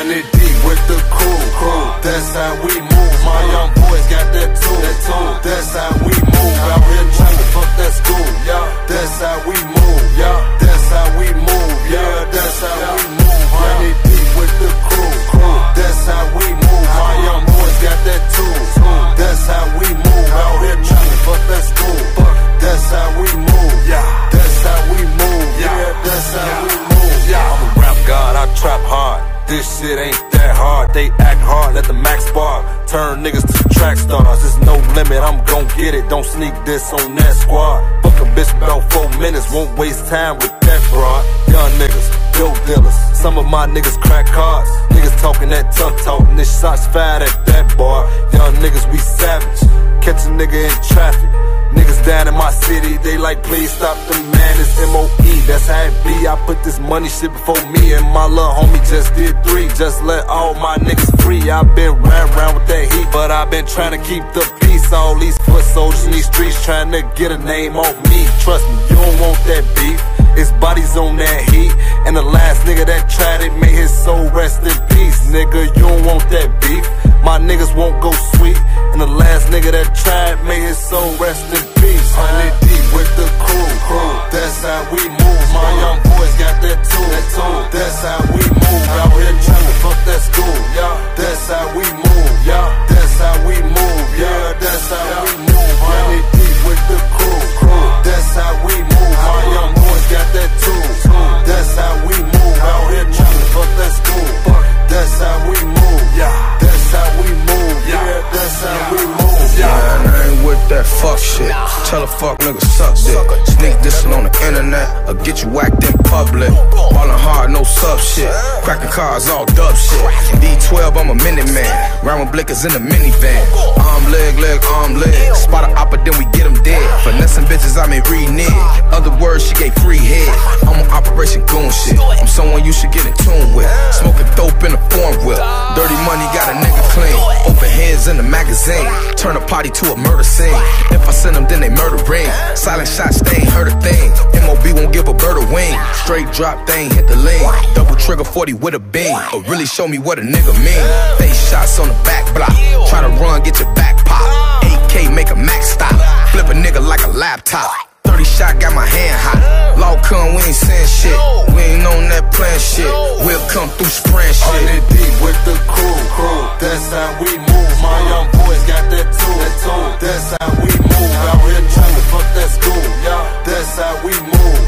Hundred deep with the crew, crew. That's how we move. My young boys got that too, that too. That's how shit ain't that hard. They act hard. Let the max bar turn niggas to track stars. There's no limit. I'm gon' get it. Don't sneak this on that squad. Fuck a bitch about four minutes. Won't waste time with that broad. Young niggas, dope dealers. Some of my niggas crack cards. Niggas talking that tough talk. And this shots fired at that bar. Young niggas, we savage. Catch a nigga in traffic. Niggas down in my city, they like, please stop the man, M.O.E. That's how it be. I put this money shit before me and my little homie just did three. Just let all my niggas free. i been round round with that heat, but i been trying to keep the peace. All these foot soldiers in these streets trying to get a name off me. Trust me, you don't want that beef. It's bodies on that heat. And the last nigga that tried it, may his soul rest in peace. Nigga, you don't want that beef. My niggas won't go sweet. And the last nigga that tried, crew. We move. My Tell a fuck nigga suck dick. Sneak dissing on the internet or get you whacked in public. Ballin' hard, no sub shit. Cracking cars, all dub shit. D12, I'm a mini man. Round blickers in the minivan. Arm, leg, leg, arm, leg. Spot a oppa, then we get him dead. Finessing bitches, I may renege. Other words, she gave free head. I'm on Operation Goon shit. I'm someone you should get in tune with. Smoking dope in a form whip. Dirty money got a nigga clean. Open hands in the magazine. Turn a party to a murder scene. If I send them, then they murder ring. Silent shots, they ain't heard a thing. MOB won't give a bird a wing. Straight drop, they ain't hit the lane. Double trigger 40 with a beam. But really show me what a nigga mean. Face shot, got my hand hot. Law come, we ain't saying shit. We ain't on that plan shit. We'll come through spraying shit. Hundred deep with the crew, crew. That's how we move. My young boys got that too, that too. That's how we move. Out here trying to fuck that school, yeah. That's how we move.